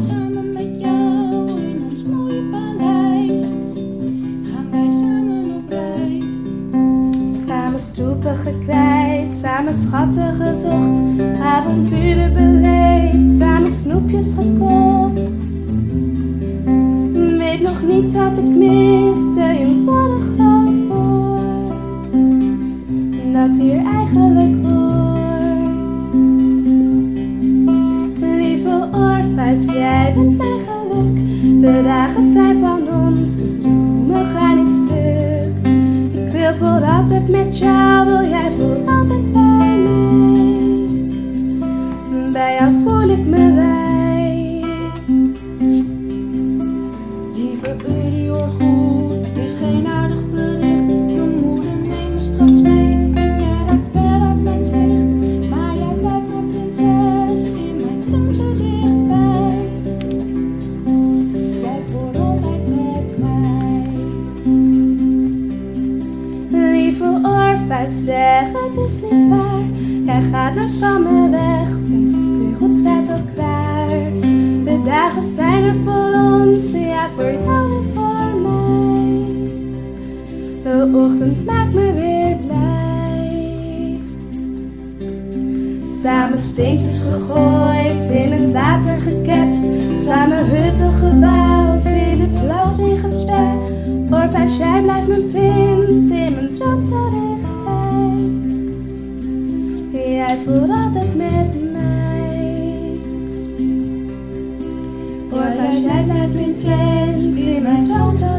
samen met jou in ons mooie paleis. Gaan wij samen op reis. Samen stoepen gekrijt, samen schatten gezocht, avonturen beleefd, samen snoepjes niet wat ik mis, de eenvoudig groot wordt, dat hier eigenlijk hoort. Lieve Orpheus, jij bent mijn geluk, de dagen zijn van ons, de dromen gaan niet stuk. Ik wil voor altijd met jou, wil jij voor altijd bij zeg het is niet waar. Jij gaat nooit van me weg, ons speelgoed staat al klaar. De dagen zijn er voor ons, ja voor jou en voor Ochtend maakt me weer blij. Samen steentjes gegooid, in het water geketst. Samen hutten gebouwd, in het glas ingespet. Orpheus, jij blijft mijn prins, in mijn droom zo dichtbij. Jij voelt altijd met mij. Orpheus, jij blijft mijn prins, in mijn droom zo.